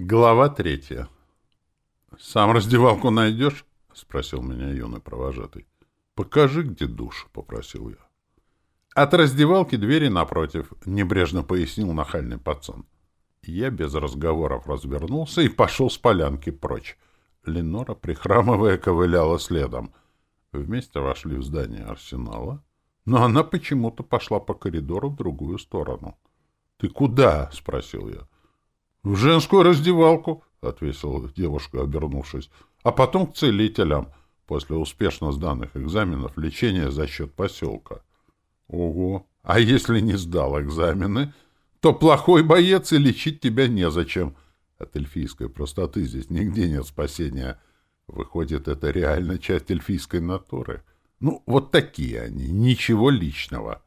Глава третья. «Сам раздевалку найдешь?» — спросил меня юный провожатый. «Покажи, где душ», — попросил я. «От раздевалки двери напротив», — небрежно пояснил нахальный пацан. Я без разговоров развернулся и пошел с полянки прочь. Ленора, прихрамывая, ковыляла следом. Вместе вошли в здание арсенала, но она почему-то пошла по коридору в другую сторону. «Ты куда?» — спросил я. В «Женскую раздевалку», — ответила девушка, обернувшись. «А потом к целителям» после успешно сданных экзаменов лечение за счет поселка. Ого! А если не сдал экзамены, то плохой боец и лечить тебя незачем. От эльфийской простоты здесь нигде нет спасения. Выходит, это реально часть эльфийской натуры. Ну, вот такие они, ничего личного.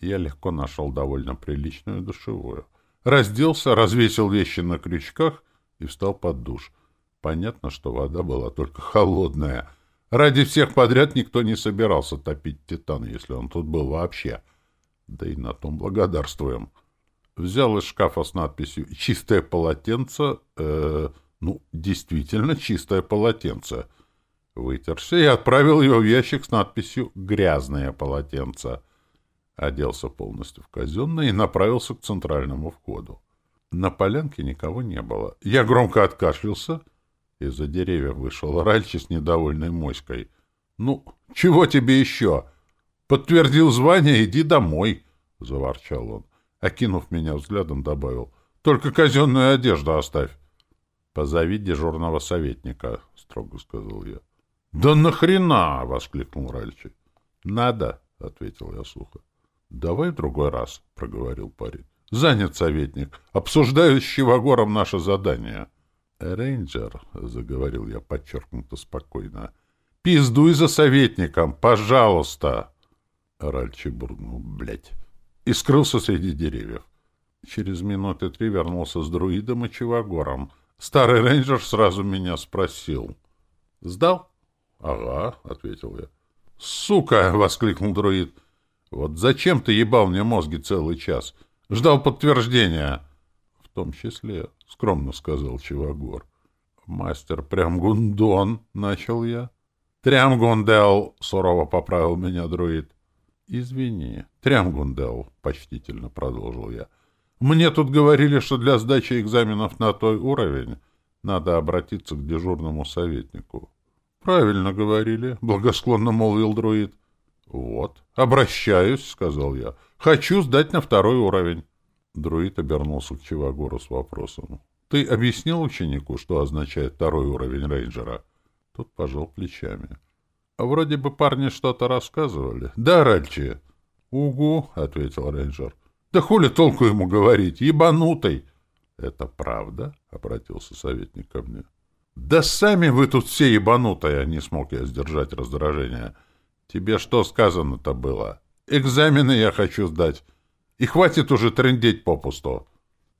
Я легко нашел довольно приличную душевую разделся, развесил вещи на крючках и встал под душ. Понятно, что вода была только холодная. Ради всех подряд никто не собирался топить Титан, если он тут был вообще. Да и на том благодарствуем. Взял из шкафа с надписью «Чистое полотенце», э, ну, действительно чистое полотенце. Вытерся и отправил его в ящик с надписью «Грязное полотенце» оделся полностью в казенное и направился к центральному входу. На полянке никого не было. Я громко откашлялся. Из-за деревьев вышел Ральчи с недовольной моськой. «Ну, чего тебе еще? Подтвердил звание, иди домой!» — заворчал он. Окинув меня взглядом, добавил. «Только казенную одежду оставь!» «Позови дежурного советника», — строго сказал я. «Да нахрена!» — воскликнул Ральчи. «Надо!» — ответил я сухо. «Давай другой раз», — проговорил парень. «Занят советник. Обсуждаю с Чивагором наше задание». «Рейнджер», — заговорил я подчеркнуто спокойно, — «пиздуй за советником, пожалуйста!» Ральчи буркнул «блядь» и скрылся среди деревьев. Через минуты три вернулся с друидом и Чивагором. Старый рейнджер сразу меня спросил. «Сдал?» «Ага», — ответил я. «Сука!» — воскликнул друид. Вот зачем ты ебал мне мозги целый час? Ждал подтверждения. — В том числе, — скромно сказал Чивагор. — Мастер Прямгундон, — начал я. — Трямгундел, — сурово поправил меня друид. — Извини, Трямгундел, — почтительно продолжил я. — Мне тут говорили, что для сдачи экзаменов на той уровень надо обратиться к дежурному советнику. — Правильно говорили, — благосклонно молвил друид. — «Вот, обращаюсь», — сказал я. «Хочу сдать на второй уровень». Друид обернулся к Чивагору с вопросом. «Ты объяснил ученику, что означает второй уровень рейнджера?» Тот пожал плечами. «А вроде бы парни что-то рассказывали». «Да, Ральчи?» «Угу», — ответил рейнджер. «Да хули толку ему говорить? Ебанутый!» «Это правда?» — обратился советник ко мне. «Да сами вы тут все ебанутые!» — не смог я сдержать раздражение. Тебе что сказано-то было? Экзамены я хочу сдать. И хватит уже трындеть попусту.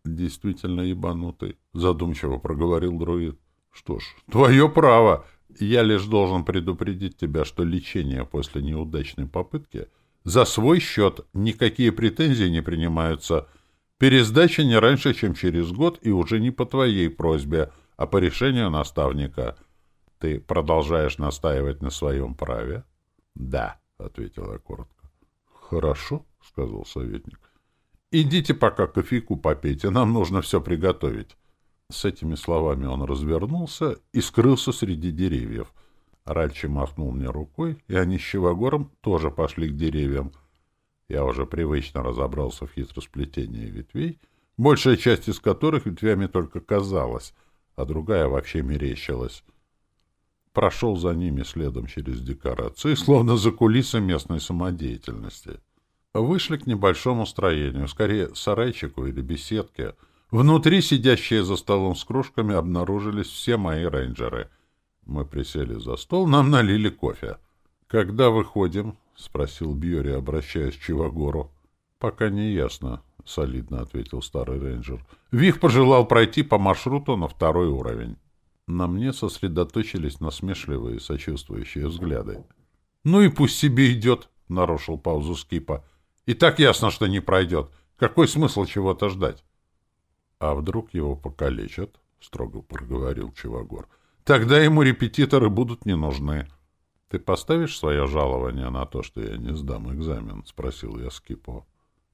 Действительно ебанутый, задумчиво проговорил друид. Что ж, твое право. Я лишь должен предупредить тебя, что лечение после неудачной попытки за свой счет никакие претензии не принимаются. Пересдача не раньше, чем через год, и уже не по твоей просьбе, а по решению наставника. Ты продолжаешь настаивать на своем праве? — да, ответила коротко. Хорошо, сказал советник. Идите пока кофейку попейте, нам нужно все приготовить. С этими словами он развернулся и скрылся среди деревьев. Ральчи махнул мне рукой, и они с Щевогором тоже пошли к деревьям. Я уже привычно разобрался в хитросплетении ветвей, большая часть из которых ветвями только казалась, а другая вообще мерещилась прошел за ними следом через декорации, словно за кулисы местной самодеятельности. Вышли к небольшому строению, скорее сарайчику или беседке. Внутри сидящие за столом с кружками обнаружились все мои рейнджеры. Мы присели за стол, нам налили кофе. «Когда выходим?» — спросил Бьори, обращаясь к Чивагору. «Пока не ясно», — солидно ответил старый рейнджер. «Вих пожелал пройти по маршруту на второй уровень». На мне сосредоточились насмешливые, сочувствующие взгляды. «Ну и пусть себе идет!» — нарушил паузу Скипа. «И так ясно, что не пройдет. Какой смысл чего-то ждать?» «А вдруг его покалечат?» — строго проговорил Чевагор. «Тогда ему репетиторы будут не нужны». «Ты поставишь свое жалование на то, что я не сдам экзамен?» — спросил я Скипо.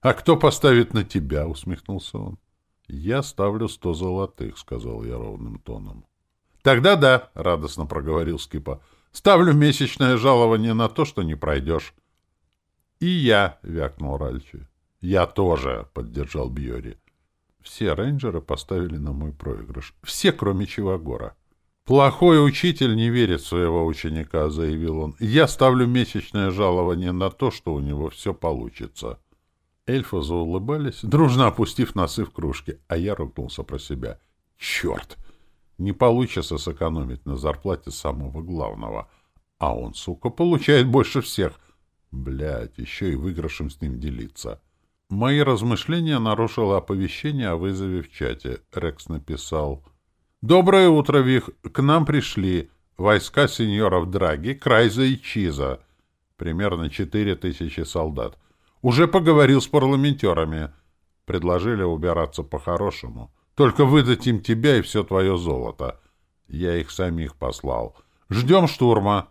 «А кто поставит на тебя?» — усмехнулся он. «Я ставлю сто золотых», — сказал я ровным тоном. «Тогда да», — радостно проговорил Скипа. «Ставлю месячное жалование на то, что не пройдешь». «И я», — вякнул Ральфи. «Я тоже», — поддержал Бьори. Все рейнджеры поставили на мой проигрыш. Все, кроме Чивагора. «Плохой учитель не верит своего ученика», — заявил он. «Я ставлю месячное жалование на то, что у него все получится». Эльфы заулыбались, дружно опустив носы в кружки, а я ругнулся про себя. «Черт!» не получится сэкономить на зарплате самого главного. А он, сука, получает больше всех. Блядь, еще и выигрышем с ним делиться. Мои размышления нарушило оповещение о вызове в чате. Рекс написал. «Доброе утро, Вих. К нам пришли войска сеньоров Драги, Крайза и Чиза. Примерно четыре тысячи солдат. Уже поговорил с парламентерами. Предложили убираться по-хорошему». Только выдать им тебя и все твое золото. Я их самих послал. Ждем штурма.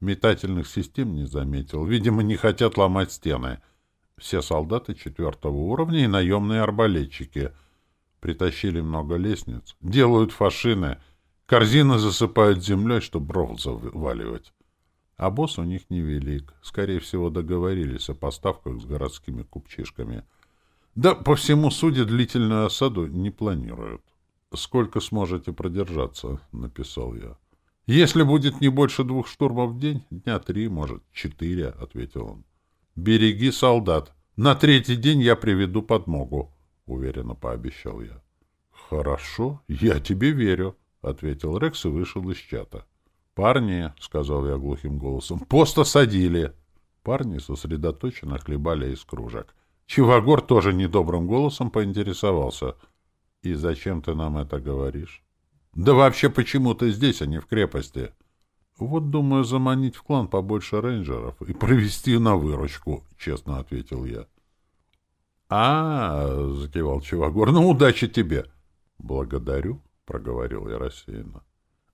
Метательных систем не заметил. Видимо, не хотят ломать стены. Все солдаты четвертого уровня и наемные арбалетчики. Притащили много лестниц. Делают фашины. Корзины засыпают землей, чтобы ров заваливать. А босс у них невелик. Скорее всего, договорились о поставках с городскими купчишками. Да, по всему, судя, длительную осаду не планируют. «Сколько сможете продержаться?» — написал я. «Если будет не больше двух штурмов в день, дня три, может, четыре», — ответил он. «Береги солдат. На третий день я приведу подмогу», — уверенно пообещал я. «Хорошо, я тебе верю», — ответил Рекс и вышел из чата. «Парни», — сказал я глухим голосом, — «пост осадили». Парни сосредоточенно хлебали из кружек — Чивагор тоже недобрым голосом поинтересовался. «И зачем ты нам это говоришь?» «Да вообще почему ты здесь, а не в крепости?» «Вот думаю заманить в клан побольше рейнджеров и провести на выручку», — честно ответил я. а, -а, -а закивал Чивагор, — «ну, удачи тебе!» «Благодарю», — проговорил я рассеянно.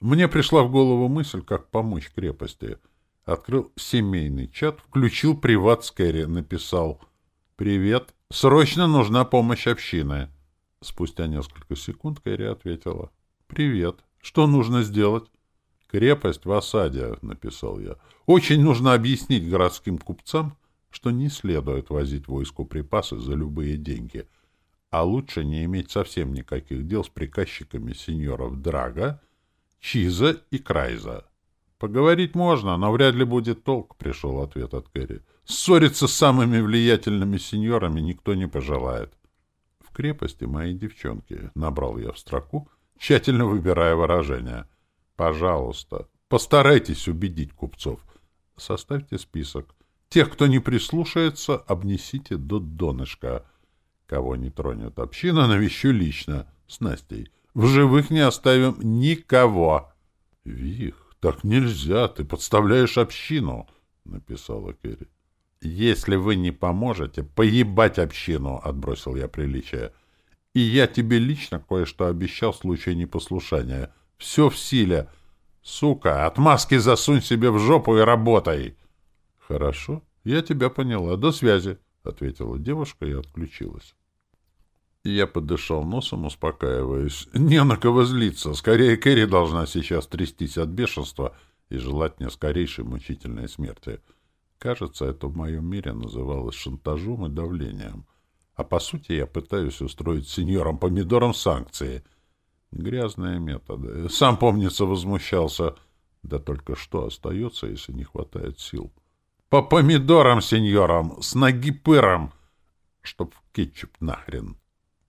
Мне пришла в голову мысль, как помочь крепости. Открыл семейный чат, включил приват-скэри, написал — «Привет. Срочно нужна помощь общины». Спустя несколько секунд Кэрри ответила. «Привет. Что нужно сделать?» «Крепость в осаде», — написал я. «Очень нужно объяснить городским купцам, что не следует возить войску припасы за любые деньги, а лучше не иметь совсем никаких дел с приказчиками сеньоров Драга, Чиза и Крайза». «Поговорить можно, но вряд ли будет толк», — пришел ответ от Кэрри. Ссориться с самыми влиятельными сеньорами никто не пожелает. В крепости моей девчонки набрал я в строку, тщательно выбирая выражение. Пожалуйста, постарайтесь убедить купцов. Составьте список. Тех, кто не прислушается, обнесите до донышка. Кого не тронет община, навещу лично, с Настей. В живых не оставим никого. — Вих, так нельзя, ты подставляешь общину, — написала Керри если вы не поможете, поебать общину, — отбросил я приличие. И я тебе лично кое-что обещал в случае непослушания. Все в силе. Сука, отмазки засунь себе в жопу и работай. Хорошо, я тебя поняла. До связи, — ответила девушка и отключилась. Я подышал носом, успокаиваясь. Не на кого злиться. Скорее, Кэрри должна сейчас трястись от бешенства и желать мне скорейшей мучительной смерти. — Кажется, это в моем мире называлось шантажом и давлением. А по сути я пытаюсь устроить сеньорам помидором санкции. Грязные методы. Сам, помнится, возмущался. Да только что остается, если не хватает сил. По помидорам, сеньорам, с ноги пыром, чтоб в кетчуп нахрен.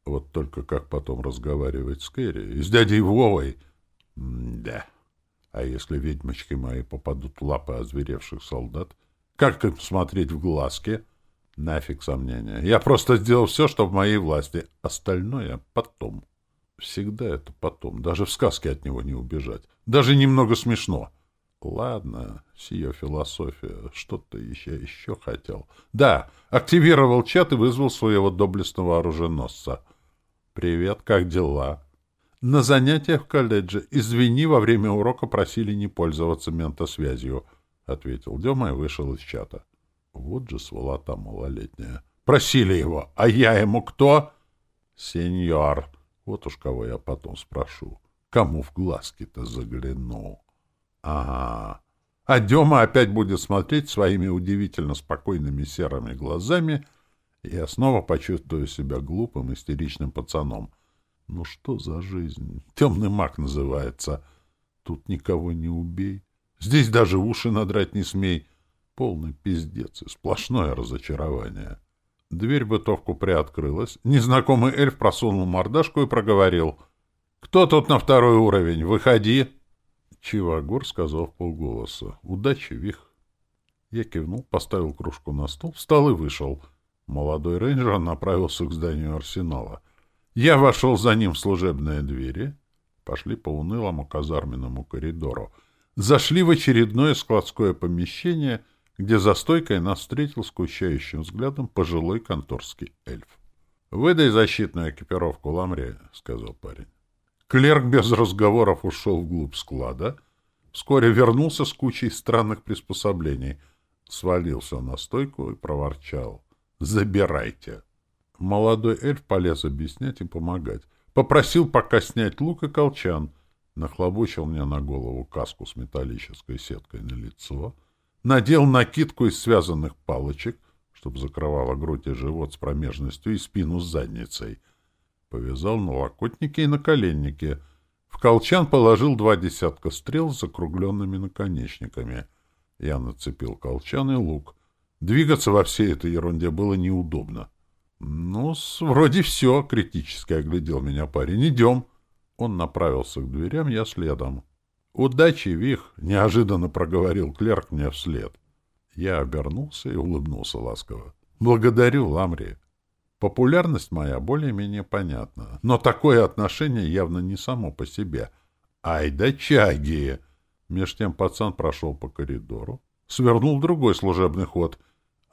Вот только как потом разговаривать с Кэрри и с дядей Вовой. М да. А если ведьмочки мои попадут в лапы озверевших солдат, как ты посмотреть в глазки? Нафиг сомнения. Я просто сделал все, что в моей власти. Остальное потом. Всегда это потом. Даже в сказке от него не убежать. Даже немного смешно. Ладно, сие философия. Что-то еще еще хотел. Да, активировал чат и вызвал своего доблестного оруженосца. Привет, как дела? На занятиях в колледже, извини, во время урока просили не пользоваться ментосвязью. —— ответил Дема и вышел из чата. Вот же сволота малолетняя. Просили его, а я ему кто? Сеньор. Вот уж кого я потом спрошу. Кому в глазки-то загляну? Ага. А Дема опять будет смотреть своими удивительно спокойными серыми глазами, и я снова почувствую себя глупым, истеричным пацаном. Ну что за жизнь? Темный маг называется. Тут никого не убей. Здесь даже уши надрать не смей. Полный пиздец и сплошное разочарование. Дверь бытовку приоткрылась. Незнакомый эльф просунул мордашку и проговорил. «Кто тут на второй уровень? Выходи!» Чивагор сказал в полголоса. «Удачи, Вих!» Я кивнул, поставил кружку на стол, встал и вышел. Молодой рейнджер направился к зданию арсенала. Я вошел за ним в служебные двери. Пошли по унылому казарменному коридору зашли в очередное складское помещение, где за стойкой нас встретил скучающим взглядом пожилой конторский эльф. «Выдай защитную экипировку Ламре», — сказал парень. Клерк без разговоров ушел вглубь склада, вскоре вернулся с кучей странных приспособлений, свалился на стойку и проворчал. «Забирайте!» Молодой эльф полез объяснять и помогать. Попросил пока снять лук и колчан — Нахлобучил мне на голову каску с металлической сеткой на лицо, надел накидку из связанных палочек, чтобы закрывала грудь и живот с промежностью и спину с задницей. Повязал на локотнике и на коленнике. В колчан положил два десятка стрел с закругленными наконечниками. Я нацепил колчан и лук. Двигаться во всей этой ерунде было неудобно. — Ну, вроде все, — критически оглядел меня парень. — Идем. — он направился к дверям, я следом. «Удачи, Вих!» — неожиданно проговорил клерк мне вслед. Я обернулся и улыбнулся ласково. «Благодарю, Ламри. Популярность моя более-менее понятна, но такое отношение явно не само по себе. Ай да чаги!» Меж тем пацан прошел по коридору, свернул другой служебный ход.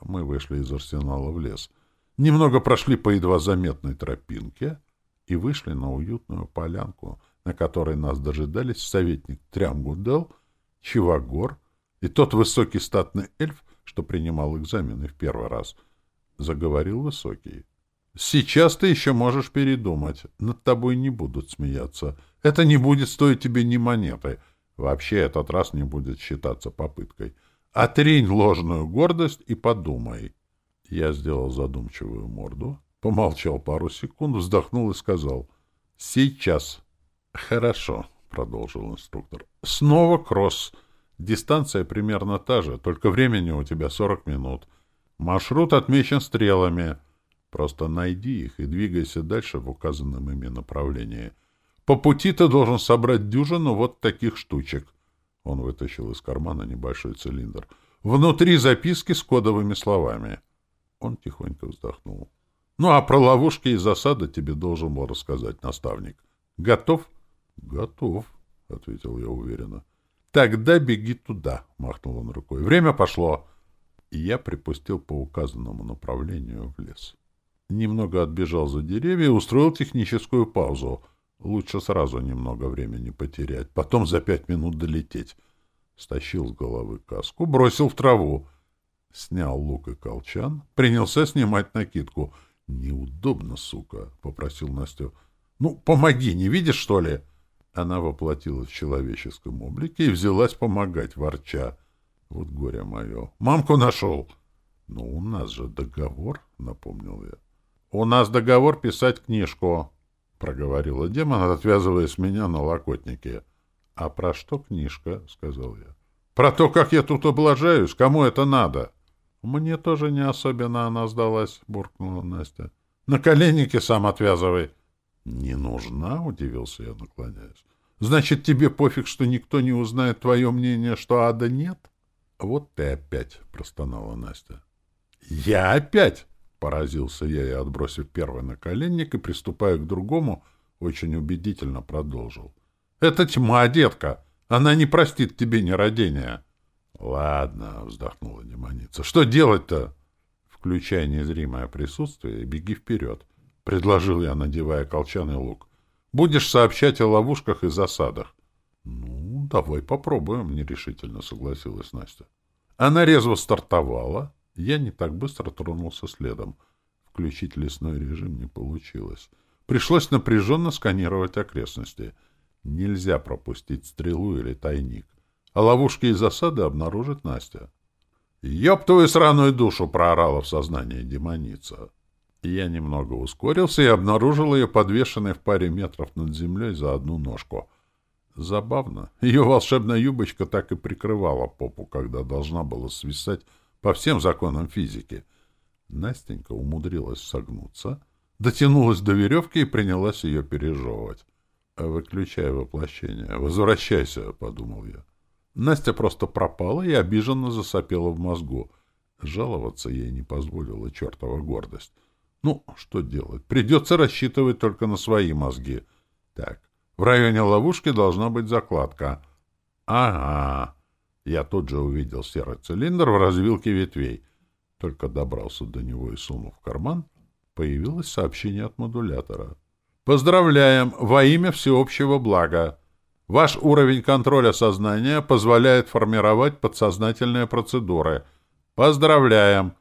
Мы вышли из арсенала в лес. Немного прошли по едва заметной тропинке — и вышли на уютную полянку, на которой нас дожидались советник Трямгудел, Чивагор и тот высокий статный эльф, что принимал экзамены в первый раз. Заговорил высокий. «Сейчас ты еще можешь передумать. Над тобой не будут смеяться. Это не будет стоить тебе ни монеты. Вообще этот раз не будет считаться попыткой. Отрень ложную гордость и подумай». Я сделал задумчивую морду, Помолчал пару секунд, вздохнул и сказал. «Сейчас». «Хорошо», — продолжил инструктор. «Снова кросс. Дистанция примерно та же, только времени у тебя 40 минут. Маршрут отмечен стрелами. Просто найди их и двигайся дальше в указанном ими направлении. По пути ты должен собрать дюжину вот таких штучек». Он вытащил из кармана небольшой цилиндр. «Внутри записки с кодовыми словами». Он тихонько вздохнул. Ну, а про ловушки и засады тебе должен был рассказать наставник. Готов? Готов, ответил я уверенно. Тогда беги туда, махнул он рукой. Время пошло. И я припустил по указанному направлению в лес. Немного отбежал за деревья и устроил техническую паузу. Лучше сразу немного времени потерять, потом за пять минут долететь. Стащил с головы каску, бросил в траву. Снял лук и колчан, принялся снимать накидку — «Неудобно, сука!» — попросил Настю. «Ну, помоги, не видишь, что ли?» Она воплотилась в человеческом облике и взялась помогать, ворча. «Вот горе мое! Мамку нашел!» «Но ну, у нас же договор!» — напомнил я. «У нас договор писать книжку!» — проговорила демон, отвязываясь меня на локотнике. «А про что книжка?» — сказал я. «Про то, как я тут облажаюсь! Кому это надо?» Мне тоже не особенно она сдалась, — буркнула Настя. — На коленнике сам отвязывай. — Не нужна, — удивился я, наклоняясь. — Значит, тебе пофиг, что никто не узнает твое мнение, что ада нет? — Вот ты опять, — простонала Настя. — Я опять? — поразился я и, отбросив первый на коленник, и приступая к другому, очень убедительно продолжил. — Это тьма, детка! Она не простит тебе нерадения! — Ладно, вздохнула демоница. Что делать-то? Включая незримое присутствие, беги вперед, предложил я, надевая колчан и лук. Будешь сообщать о ловушках и засадах. Ну, давай попробуем, нерешительно согласилась Настя. Она резво стартовала. Я не так быстро тронулся следом. Включить лесной режим не получилось. Пришлось напряженно сканировать окрестности. Нельзя пропустить стрелу или тайник ловушки и засады обнаружит Настя. «Ёб твою сраную душу!» — проорала в сознании демоница. Я немного ускорился и обнаружил ее подвешенной в паре метров над землей за одну ножку. Забавно, ее волшебная юбочка так и прикрывала попу, когда должна была свисать по всем законам физики. Настенька умудрилась согнуться, дотянулась до веревки и принялась ее пережевывать. «Выключай воплощение, возвращайся», — подумал я. Настя просто пропала и обиженно засопела в мозгу. Жаловаться ей не позволила чертова гордость. Ну, что делать? Придется рассчитывать только на свои мозги. Так, в районе ловушки должна быть закладка. Ага. Я тут же увидел серый цилиндр в развилке ветвей. Только добрался до него и сунул в карман, появилось сообщение от модулятора. «Поздравляем! Во имя всеобщего блага!» Ваш уровень контроля сознания позволяет формировать подсознательные процедуры. Поздравляем!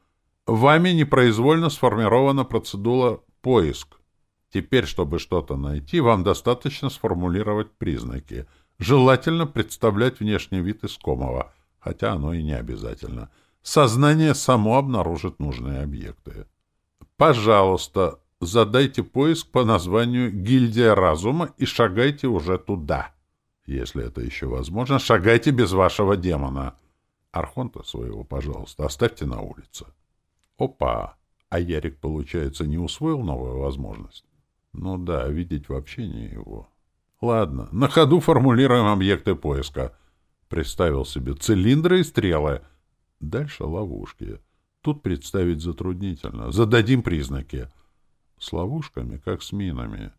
Вами непроизвольно сформирована процедура «поиск». Теперь, чтобы что-то найти, вам достаточно сформулировать признаки. Желательно представлять внешний вид искомого, хотя оно и не обязательно. Сознание само обнаружит нужные объекты. Пожалуйста, задайте поиск по названию «Гильдия разума» и шагайте уже туда если это еще возможно, шагайте без вашего демона. Архонта своего, пожалуйста, оставьте на улице. Опа! А Ярик, получается, не усвоил новую возможность? Ну да, видеть вообще не его. Ладно, на ходу формулируем объекты поиска. Представил себе цилиндры и стрелы. Дальше ловушки. Тут представить затруднительно. Зададим признаки. С ловушками, как с минами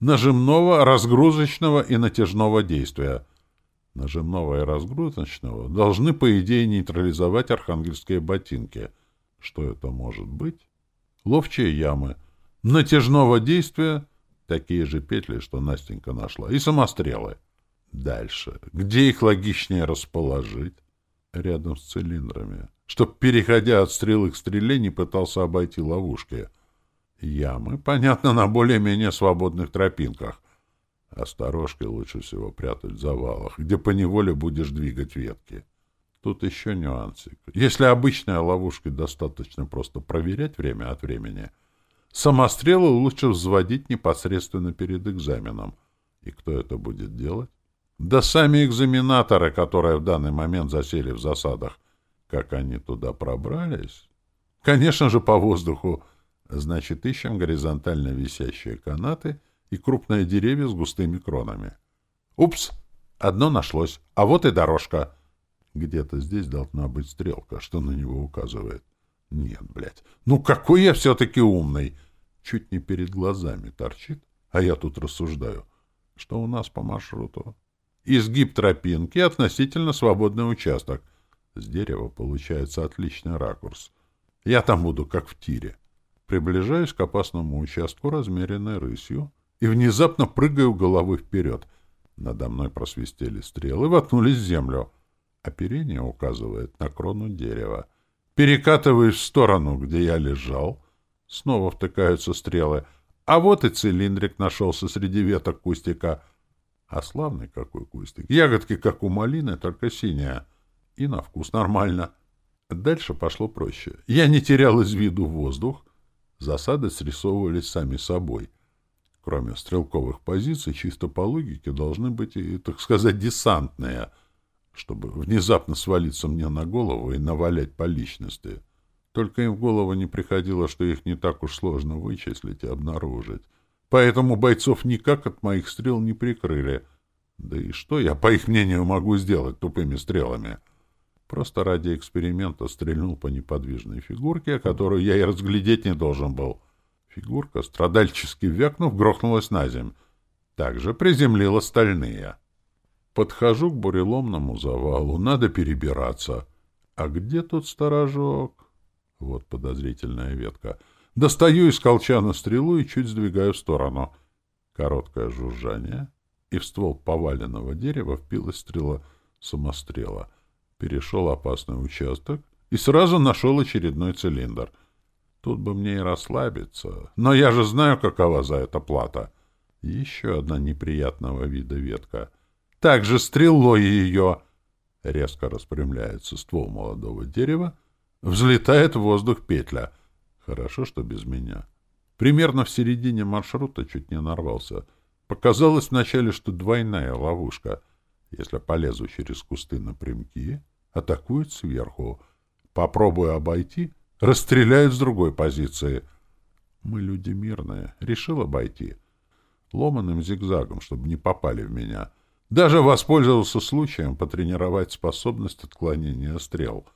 нажимного разгрузочного и натяжного действия. Нажимного и разгрузочного должны, по идее, нейтрализовать архангельские ботинки. Что это может быть? Ловчие ямы. Натяжного действия такие же петли, что Настенька нашла, и самострелы. Дальше. Где их логичнее расположить? Рядом с цилиндрами. Чтоб, переходя от стрелы к стреле, не пытался обойти ловушки — Ямы, понятно, на более менее свободных тропинках. Осторожкой лучше всего прятать в завалах, где поневоле будешь двигать ветки. Тут еще нюансик. Если обычная ловушка достаточно просто проверять время от времени, самострелы лучше взводить непосредственно перед экзаменом. И кто это будет делать? Да сами экзаменаторы, которые в данный момент засели в засадах. Как они туда пробрались? Конечно же, по воздуху. Значит, ищем горизонтально висящие канаты и крупные деревья с густыми кронами. Упс! Одно нашлось. А вот и дорожка. Где-то здесь должна быть стрелка, что на него указывает. Нет, блядь. Ну какой я все-таки умный! Чуть не перед глазами торчит, а я тут рассуждаю. Что у нас по маршруту? Изгиб тропинки, относительно свободный участок. С дерева получается отличный ракурс. Я там буду как в тире приближаясь к опасному участку размеренной рысью, и внезапно прыгаю головой вперед. Надо мной просвистели стрелы, воткнулись в землю. Оперение указывает на крону дерева. Перекатываюсь в сторону, где я лежал. Снова втыкаются стрелы. А вот и цилиндрик нашелся среди веток кустика. А славный какой кустик. Ягодки, как у малины, только синяя. И на вкус нормально. Дальше пошло проще. Я не терял из виду воздух, Засады срисовывали сами собой, кроме стрелковых позиций, чисто по логике должны быть, и, так сказать, десантные, чтобы внезапно свалиться мне на голову и навалять по личности. Только им в голову не приходило, что их не так уж сложно вычислить и обнаружить. Поэтому бойцов никак от моих стрел не прикрыли. Да и что я, по их мнению, могу сделать тупыми стрелами?» Просто ради эксперимента стрельнул по неподвижной фигурке, которую я и разглядеть не должен был. Фигурка, страдальчески вякнув, грохнулась на землю. Также приземлил остальные. Подхожу к буреломному завалу. Надо перебираться. А где тут сторожок? Вот подозрительная ветка. Достаю из колчана стрелу и чуть сдвигаю в сторону. Короткое жужжание, и в ствол поваленного дерева впилась стрела самострела — перешел опасный участок и сразу нашел очередной цилиндр. Тут бы мне и расслабиться, но я же знаю, какова за это плата. Еще одна неприятного вида ветка. Так же стрелой ее! Резко распрямляется ствол молодого дерева, взлетает в воздух петля. Хорошо, что без меня. Примерно в середине маршрута чуть не нарвался. Показалось вначале, что двойная ловушка — если полезу через кусты напрямки, атакуют сверху. Попробую обойти, расстреляют с другой позиции. Мы люди мирные, решил обойти. Ломаным зигзагом, чтобы не попали в меня. Даже воспользовался случаем потренировать способность отклонения стрел.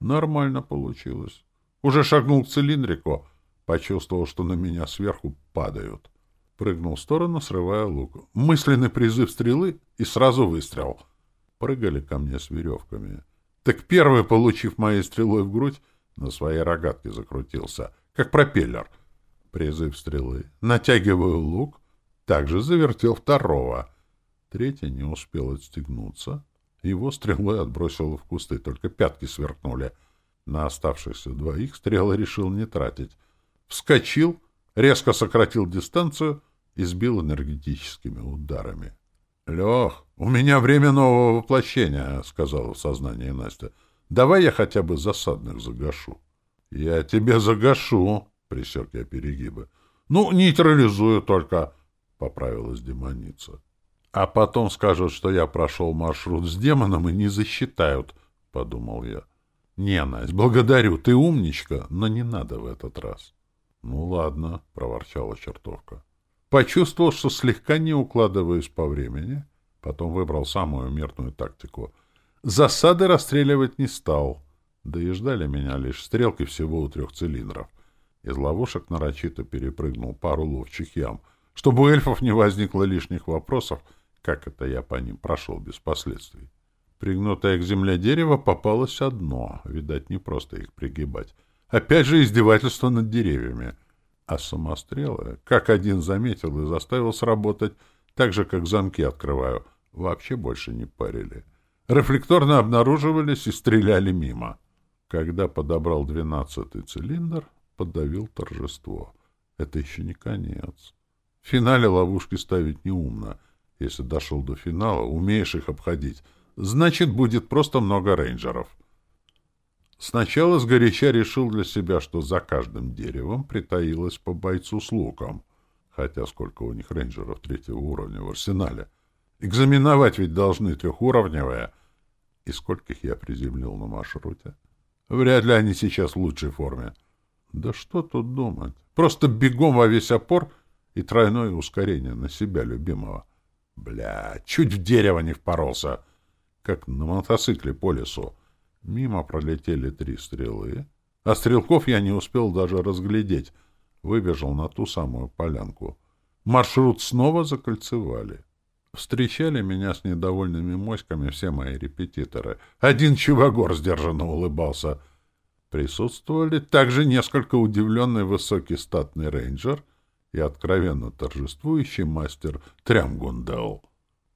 Нормально получилось. Уже шагнул к цилиндрику, почувствовал, что на меня сверху падают. Прыгнул в сторону, срывая лук. Мысленный призыв стрелы и сразу выстрел. Прыгали ко мне с веревками. Так первый, получив моей стрелой в грудь, на своей рогатке закрутился, как пропеллер. Призыв стрелы. Натягиваю лук, также завертел второго. Третий не успел отстегнуться. Его стрелой отбросило в кусты, только пятки сверкнули. На оставшихся двоих стрелы решил не тратить. Вскочил — резко сократил дистанцию и сбил энергетическими ударами. — Лех, у меня время нового воплощения, — сказала в сознании Настя. — Давай я хотя бы засадных загашу. — Я тебе загашу, — присек я перегибы. — Ну, нейтрализую только, — поправилась демоница. — А потом скажут, что я прошел маршрут с демоном и не засчитают, — подумал я. — Не, Настя, благодарю, ты умничка, но не надо в этот раз. Ну ладно, проворчала чертовка. Почувствовал, что слегка не укладываюсь по времени, потом выбрал самую мертвую тактику. Засады расстреливать не стал, да и ждали меня лишь стрелки всего у трех цилиндров. Из ловушек нарочито перепрыгнул пару ловчих ям, чтобы у эльфов не возникло лишних вопросов, как это я по ним прошел без последствий. Пригнутое к земле дерево попалось одно, видать, не просто их пригибать. Опять же издевательство над деревьями. А самострелы, как один заметил и заставил сработать, так же, как замки открываю, вообще больше не парили. Рефлекторно обнаруживались и стреляли мимо. Когда подобрал двенадцатый цилиндр, подавил торжество. Это еще не конец. В финале ловушки ставить неумно. Если дошел до финала, умеешь их обходить. Значит, будет просто много рейнджеров. Сначала сгоряча решил для себя, что за каждым деревом притаилось по бойцу с луком, хотя сколько у них рейнджеров третьего уровня в арсенале. Экзаменовать ведь должны трехуровневые. И скольких я приземлил на маршруте? Вряд ли они сейчас в лучшей форме. Да что тут думать? Просто бегом во весь опор и тройное ускорение на себя любимого. Бля, чуть в дерево не впоролся, как на мотоцикле по лесу. Мимо пролетели три стрелы, а стрелков я не успел даже разглядеть. Выбежал на ту самую полянку. Маршрут снова закольцевали. Встречали меня с недовольными моськами все мои репетиторы. Один чивагор сдержанно улыбался. Присутствовали также несколько удивленный высокий статный рейнджер и откровенно торжествующий мастер Трямгундел.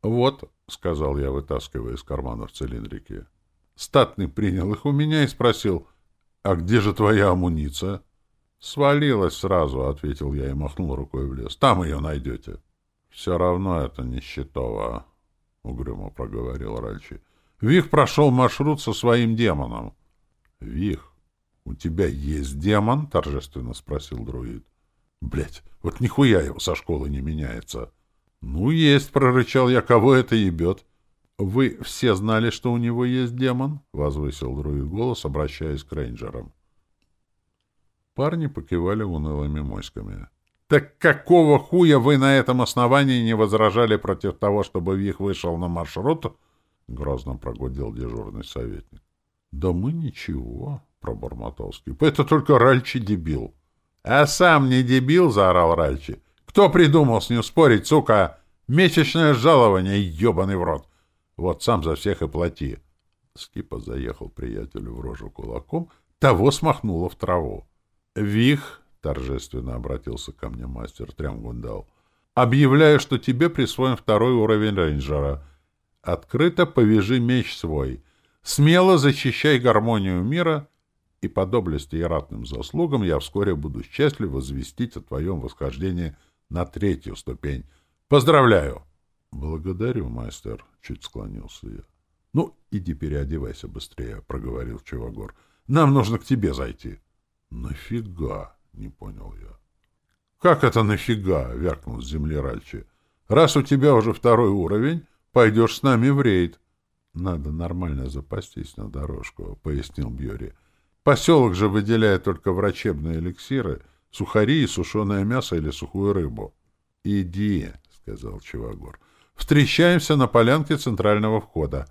«Вот», — сказал я, вытаскивая из кармана в цилиндрики, — Статный принял их у меня и спросил, «А где же твоя амуниция?» «Свалилась сразу», — ответил я и махнул рукой в лес. «Там ее найдете». «Все равно это не — угрюмо проговорил Ральчи. «Вих прошел маршрут со своим демоном». «Вих, у тебя есть демон?» — торжественно спросил друид. «Блядь, вот нихуя его со школы не меняется». «Ну, есть», — прорычал я, — «кого это ебет?» «Вы все знали, что у него есть демон?» — возвысил другой голос, обращаясь к рейнджерам. Парни покивали унылыми моськами. «Так какого хуя вы на этом основании не возражали против того, чтобы Вих вышел на маршрут?» — грозно прогудел дежурный советник. «Да мы ничего», — пробормотал Скип. «Это только Ральчи дебил». «А сам не дебил!» — заорал Ральчи. «Кто придумал с ним спорить, сука? Месячное жалование, ебаный в рот!» Вот сам за всех и плати. Скипа заехал приятелю в рожу кулаком, того смахнуло в траву. «Вих», — торжественно обратился ко мне мастер Трямгундал, — «объявляю, что тебе присвоен второй уровень рейнджера. Открыто повяжи меч свой. Смело защищай гармонию мира, и по доблести и ратным заслугам я вскоре буду счастлив возвестить о твоем восхождении на третью ступень. Поздравляю!» «Благодарю, мастер», — чуть склонился я. «Ну, иди переодевайся быстрее», — проговорил Чевагор. «Нам нужно к тебе зайти». «Нафига?» — не понял я. «Как это нафига?» — вякнул с земли Ральчи. «Раз у тебя уже второй уровень, пойдешь с нами в рейд». «Надо нормально запастись на дорожку», — пояснил Бьори. «Поселок же выделяет только врачебные эликсиры, сухари и сушеное мясо или сухую рыбу». «Иди», — сказал Чевагор. Встречаемся на полянке центрального входа.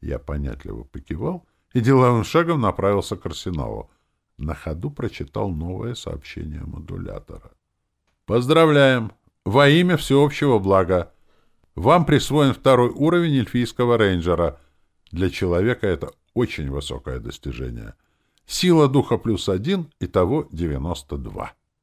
Я понятливо покивал и деловым шагом направился к Арсеналу. На ходу прочитал новое сообщение модулятора. «Поздравляем! Во имя всеобщего блага! Вам присвоен второй уровень эльфийского рейнджера. Для человека это очень высокое достижение. Сила духа плюс один, итого 92.